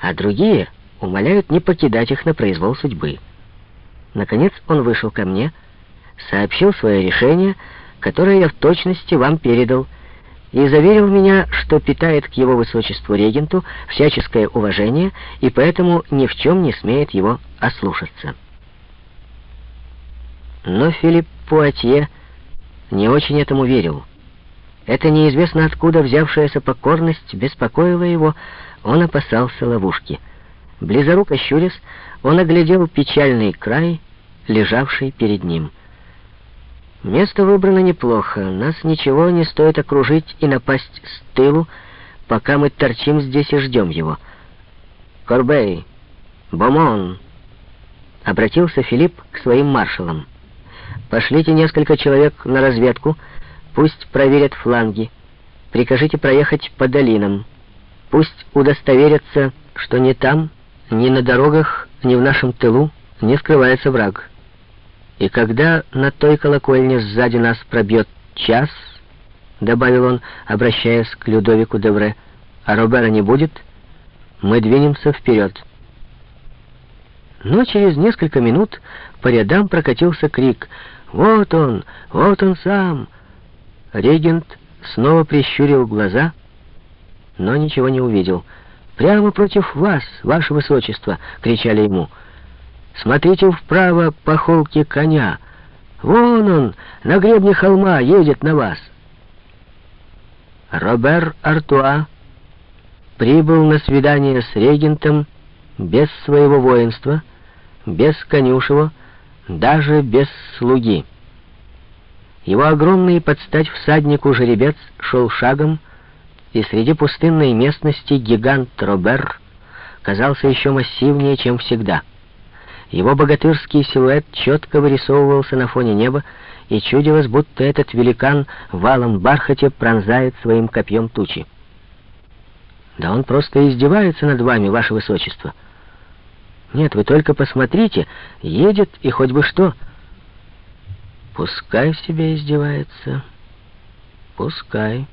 а другие умоляют не покидать их на произвол судьбы. Наконец он вышел ко мне, сообщил свое решение, которое я в точности вам передал, и заверил меня, что питает к его высочеству регенту всяческое уважение и поэтому ни в чем не смеет его ослушаться. Но Филипп Пуатье не очень этому верил. Эта неизвестно откуда взявшаяся покорность беспокоила его, он опасался ловушки. Близоруко щурясь, он оглядел печальный край, лежавший перед ним. Место выбрано неплохо, нас ничего не стоит окружить и напасть с тылу, пока мы торчим здесь и ждем его. Корбей, Бомон, обратился Филипп к своим маршалам. Пошлите несколько человек на разведку, пусть проверят фланги. Прикажите проехать по долинам. Пусть удостоверятся, что ни там, ни на дорогах, ни в нашем тылу не скрывается враг. И когда на той колокольне сзади нас пробьет час, добавил он, обращаясь к Людовику Девре, а Робера не будет, мы двинемся вперед. Но через несколько минут по рядам прокатился крик «Вот он! Вот он сам!» Регент снова прищурил глаза, но ничего не увидел. «Прямо против вас, ваше высочество!» — кричали ему. «Смотрите вправо по холке коня! Вон он, на гребне холма, едет на вас!» Робер Артуа прибыл на свидание с регентом без своего воинства, без конюшева, даже без слуги. Его огромный подстать всаднику жеребец шел шагом, и среди пустынной местности гигант Робер казался еще массивнее, чем всегда. Его богатырский силуэт четко вырисовывался на фоне неба, и чудилось, будто этот великан валом бархате пронзает своим копьем тучи. «Да он просто издевается над вами, ваше высочество!» Нет, вы только посмотрите, едет и хоть бы что. Пускай себе издевается. Пускай.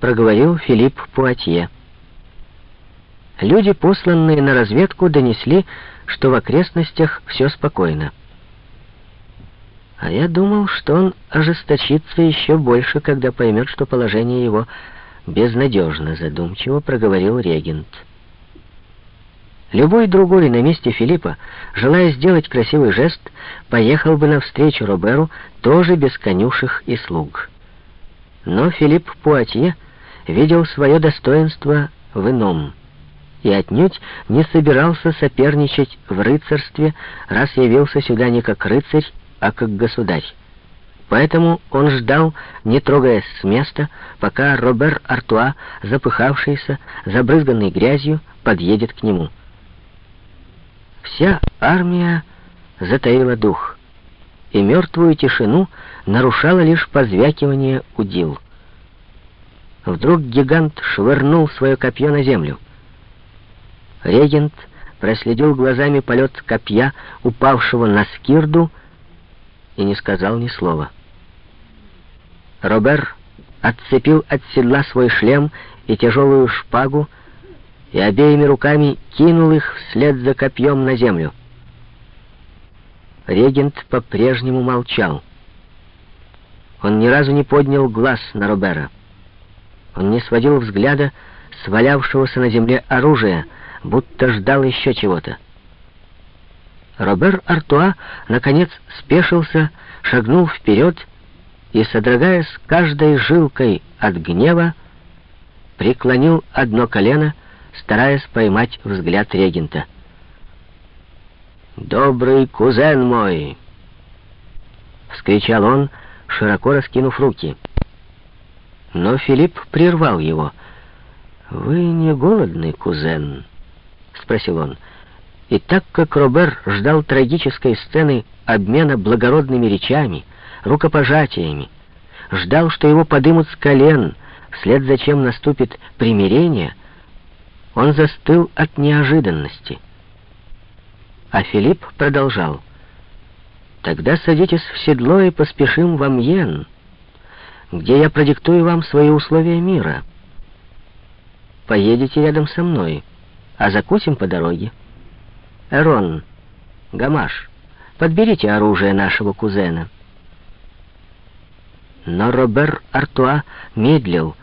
Проговорил Филипп Пуатье. Люди, посланные на разведку, донесли, что в окрестностях все спокойно. А я думал, что он ожесточится еще больше, когда поймет, что положение его безнадежно, задумчиво проговорил регент. Любой другой на месте Филиппа, желая сделать красивый жест, поехал бы навстречу Роберу, тоже без конюшек и слуг. Но Филипп Пуатье видел свое достоинство в ином и отнюдь не собирался соперничать в рыцарстве, раз явился сюда не как рыцарь, а как государь. Поэтому он ждал, не трогаясь с места, пока Робер Артуа, запыхавшийся, забрызганный грязью, подъедет к нему. Вся армия затаила дух, и мертвую тишину нарушало лишь позвякивание удил. Вдруг гигант швырнул свое копье на землю. Регент проследил глазами полет копья, упавшего на скирду, и не сказал ни слова. Робер отцепил от седла свой шлем и тяжелую шпагу, и обеими руками кинул их вслед за копьем на землю. Регент по-прежнему молчал. Он ни разу не поднял глаз на Робера. Он не сводил взгляда с валявшегося на земле оружия, будто ждал еще чего-то. Робер Артуа, наконец, спешился, шагнул вперед и, содрогаясь каждой жилкой от гнева, преклонил одно колено — стараясь поймать взгляд регента. «Добрый кузен мой!» — вскричал он, широко раскинув руки. Но Филипп прервал его. «Вы не голодный, кузен?» — спросил он. И так как Робер ждал трагической сцены обмена благородными речами, рукопожатиями, ждал, что его подымут с колен, вслед за чем наступит примирение — он застыл от неожиданности. А Филипп продолжал. «Тогда садитесь в седло и поспешим в Амьен, где я продиктую вам свои условия мира. Поедете рядом со мной, а закусим по дороге. Эрон, Гамаш, подберите оружие нашего кузена». Но Робер Артуа медлил,